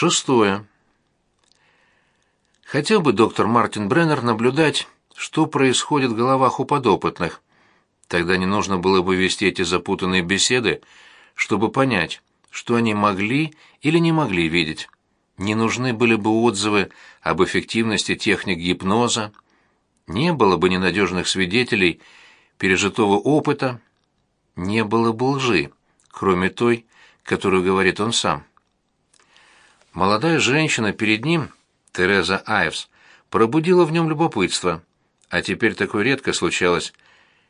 Шестое. Хотел бы доктор Мартин Бреннер наблюдать, что происходит в головах у подопытных. Тогда не нужно было бы вести эти запутанные беседы, чтобы понять, что они могли или не могли видеть. Не нужны были бы отзывы об эффективности техник гипноза, не было бы ненадежных свидетелей пережитого опыта, не было бы лжи, кроме той, которую говорит он сам. Молодая женщина перед ним, Тереза Айвс, пробудила в нем любопытство, а теперь такое редко случалось,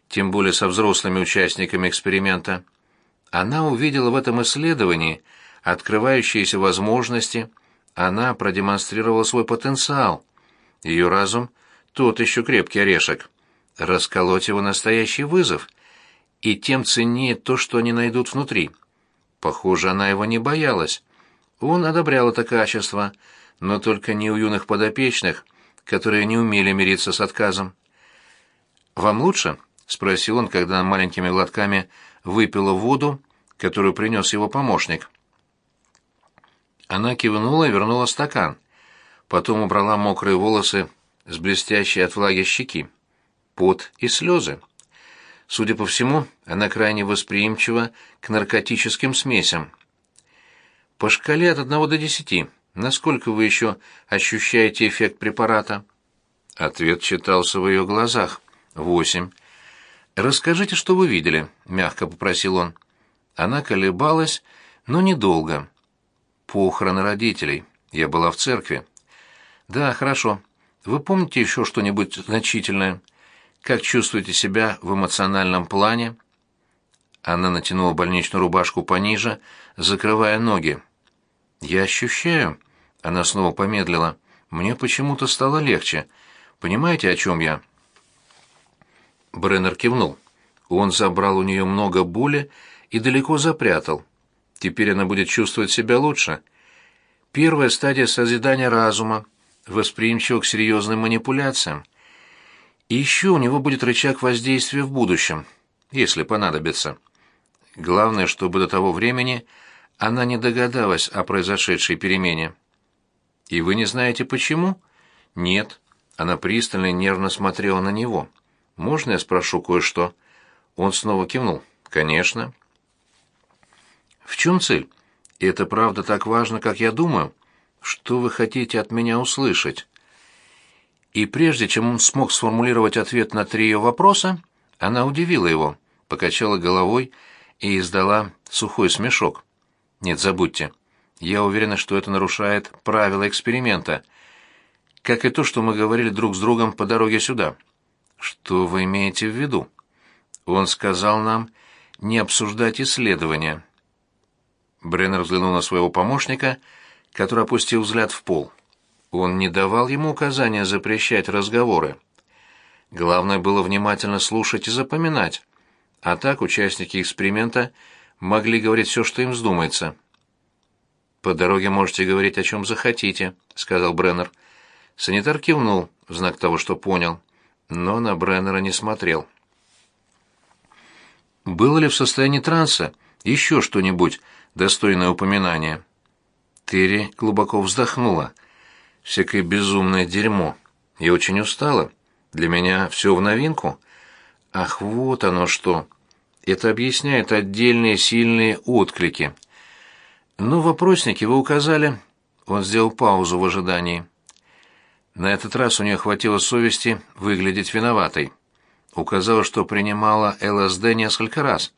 тем более со взрослыми участниками эксперимента. Она увидела в этом исследовании открывающиеся возможности, она продемонстрировала свой потенциал. Ее разум — тот еще крепкий орешек. Расколоть его настоящий вызов, и тем ценнее то, что они найдут внутри. Похоже, она его не боялась. Он одобрял это качество, но только не у юных подопечных, которые не умели мириться с отказом. «Вам лучше?» — спросил он, когда маленькими глотками выпила воду, которую принес его помощник. Она кивнула и вернула стакан. Потом убрала мокрые волосы с блестящей от влаги щеки. Пот и слезы. Судя по всему, она крайне восприимчива к наркотическим смесям. По шкале от одного до десяти, насколько вы еще ощущаете эффект препарата? Ответ читался в ее глазах. Восемь. Расскажите, что вы видели, мягко попросил он. Она колебалась, но недолго. Похороны родителей. Я была в церкви. Да, хорошо. Вы помните еще что-нибудь значительное? Как чувствуете себя в эмоциональном плане? Она натянула больничную рубашку пониже, закрывая ноги. Я ощущаю, она снова помедлила. Мне почему-то стало легче. Понимаете, о чем я? Бреннер кивнул. Он забрал у нее много боли и далеко запрятал. Теперь она будет чувствовать себя лучше. Первая стадия созидания разума, восприимчива к серьезным манипуляциям. И еще у него будет рычаг воздействия в будущем, если понадобится. Главное, чтобы до того времени она не догадалась о произошедшей перемене. «И вы не знаете, почему?» «Нет». Она пристально и нервно смотрела на него. «Можно я спрошу кое-что?» Он снова кивнул. «Конечно». «В чем цель? И это правда так важно, как я думаю? Что вы хотите от меня услышать?» И прежде чем он смог сформулировать ответ на три ее вопроса, она удивила его, покачала головой и издала сухой смешок. Нет, забудьте. Я уверена, что это нарушает правила эксперимента. Как и то, что мы говорили друг с другом по дороге сюда. Что вы имеете в виду? Он сказал нам не обсуждать исследования. Бреннер взглянул на своего помощника, который опустил взгляд в пол. Он не давал ему указания запрещать разговоры. Главное было внимательно слушать и запоминать. А так участники эксперимента могли говорить все, что им вздумается. «По дороге можете говорить, о чем захотите», — сказал Бреннер. Санитар кивнул в знак того, что понял, но на Бреннера не смотрел. Было ли в состоянии транса еще что-нибудь достойное упоминания? Терри глубоко вздохнула. «Всякое безумное дерьмо. Я очень устала. Для меня все в новинку. Ах, вот оно что!» Это объясняет отдельные сильные отклики. Но в вопроснике вы указали... Он сделал паузу в ожидании. На этот раз у нее хватило совести выглядеть виноватой. Указала, что принимала ЛСД несколько раз.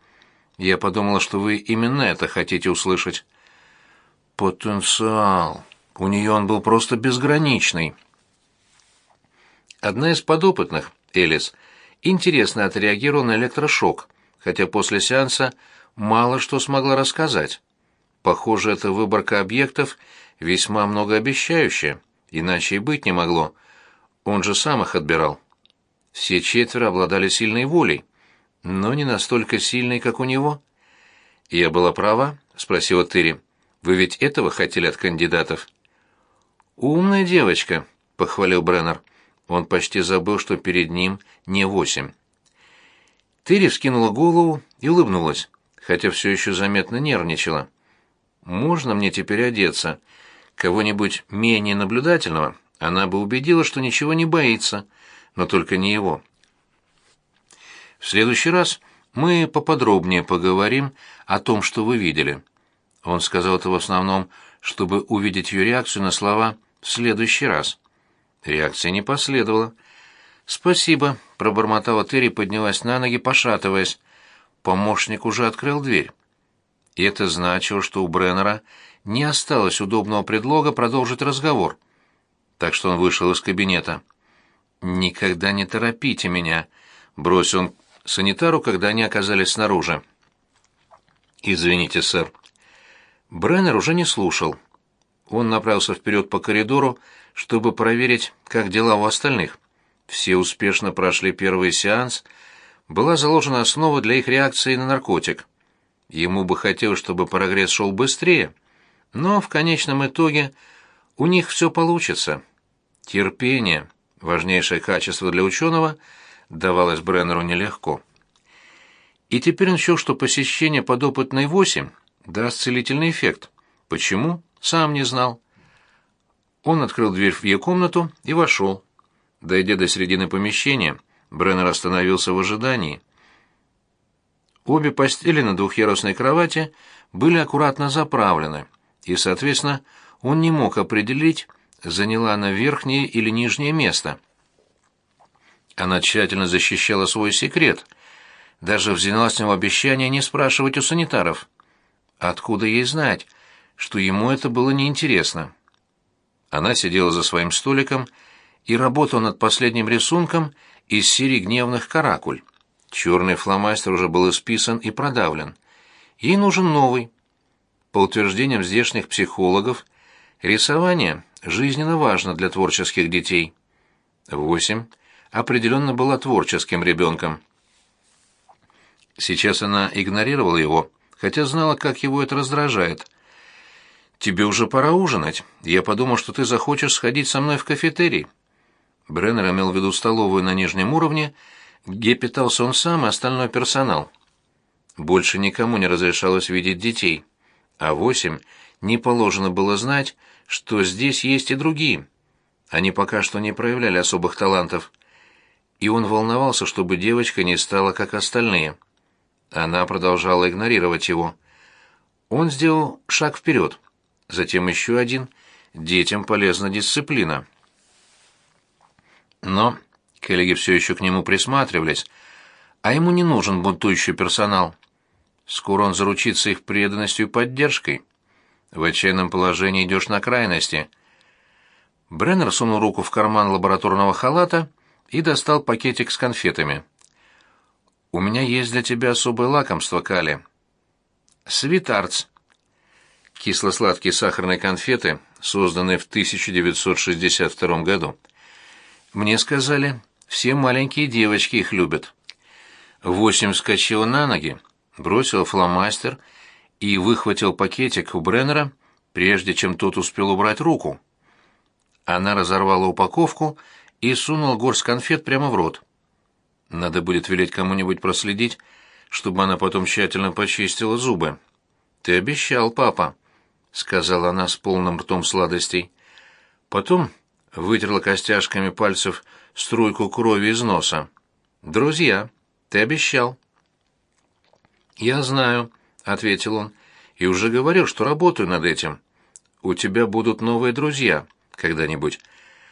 Я подумала, что вы именно это хотите услышать. Потенциал. У нее он был просто безграничный. Одна из подопытных, Элис, интересно отреагировала на электрошок — хотя после сеанса мало что смогла рассказать. Похоже, эта выборка объектов весьма многообещающая, иначе и быть не могло. Он же сам их отбирал. Все четверо обладали сильной волей, но не настолько сильной, как у него. «Я была права?» — спросила Тыри. «Вы ведь этого хотели от кандидатов?» «Умная девочка», — похвалил Бреннер. Он почти забыл, что перед ним не восемь. Терри вскинула голову и улыбнулась, хотя все еще заметно нервничала. «Можно мне теперь одеться? Кого-нибудь менее наблюдательного она бы убедила, что ничего не боится, но только не его. В следующий раз мы поподробнее поговорим о том, что вы видели. Он сказал это в основном, чтобы увидеть ее реакцию на слова «в следующий раз». Реакции не последовало. «Спасибо», — пробормотала Терри, поднялась на ноги, пошатываясь. Помощник уже открыл дверь. И это значило, что у Бреннера не осталось удобного предлога продолжить разговор. Так что он вышел из кабинета. «Никогда не торопите меня», — бросил он санитару, когда они оказались снаружи. «Извините, сэр». Бреннер уже не слушал. Он направился вперед по коридору, чтобы проверить, как дела у остальных. Все успешно прошли первый сеанс, была заложена основа для их реакции на наркотик. Ему бы хотелось, чтобы прогресс шел быстрее, но в конечном итоге у них все получится. Терпение, важнейшее качество для ученого, давалось Бреннеру нелегко. И теперь он счел, что посещение подопытной 8 даст целительный эффект. Почему? Сам не знал. Он открыл дверь в ее комнату и вошел. Дойдя до середины помещения, Бреннер остановился в ожидании. Обе постели на двухъярусной кровати были аккуратно заправлены, и, соответственно, он не мог определить, заняла она верхнее или нижнее место. Она тщательно защищала свой секрет, даже взяла с него обещание не спрашивать у санитаров. Откуда ей знать, что ему это было неинтересно? Она сидела за своим столиком и работала над последним рисунком из серии гневных каракуль. Черный фломастер уже был исписан и продавлен. Ей нужен новый. По утверждениям здешних психологов, рисование жизненно важно для творческих детей. Восемь определенно была творческим ребенком. Сейчас она игнорировала его, хотя знала, как его это раздражает. «Тебе уже пора ужинать. Я подумал, что ты захочешь сходить со мной в кафетерий». Бреннер имел в виду столовую на нижнем уровне, где питался он сам и остальной персонал. Больше никому не разрешалось видеть детей, а восемь не положено было знать, что здесь есть и другие. Они пока что не проявляли особых талантов. И он волновался, чтобы девочка не стала как остальные. Она продолжала игнорировать его. Он сделал шаг вперед затем еще один. Детям полезна дисциплина. Но коллеги все еще к нему присматривались, а ему не нужен бунтующий персонал. Скоро он заручится их преданностью и поддержкой. В отчаянном положении идешь на крайности. Бреннер сунул руку в карман лабораторного халата и достал пакетик с конфетами. «У меня есть для тебя особое лакомство, Кали. Свитарц кисло-сладкие сахарные конфеты, созданные в 1962 году. Мне сказали, все маленькие девочки их любят. Восемь вскочила на ноги, бросила фломастер и выхватил пакетик у Бреннера, прежде чем тот успел убрать руку. Она разорвала упаковку и сунула горсть конфет прямо в рот. Надо будет велеть кому-нибудь проследить, чтобы она потом тщательно почистила зубы. «Ты обещал, папа», — сказала она с полным ртом сладостей. Потом вытерла костяшками пальцев струйку крови из носа. «Друзья, ты обещал». «Я знаю», — ответил он, — «и уже говорил, что работаю над этим. У тебя будут новые друзья когда-нибудь.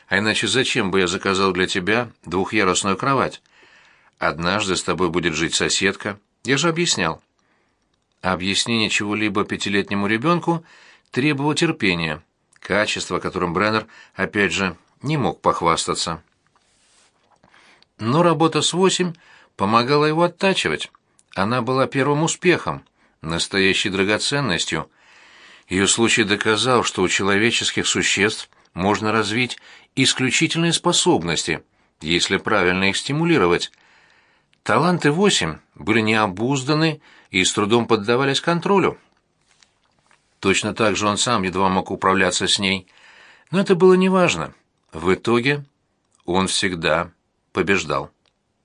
А иначе зачем бы я заказал для тебя двухъярусную кровать? Однажды с тобой будет жить соседка. Я же объяснял». Объяснение чего-либо пятилетнему ребенку — требовало терпения, качество, которым Бреннер, опять же, не мог похвастаться. Но работа с восемь помогала его оттачивать. Она была первым успехом, настоящей драгоценностью. Ее случай доказал, что у человеческих существ можно развить исключительные способности, если правильно их стимулировать. Таланты восемь были необузданы и с трудом поддавались контролю. Точно так же он сам едва мог управляться с ней. Но это было неважно. В итоге он всегда побеждал.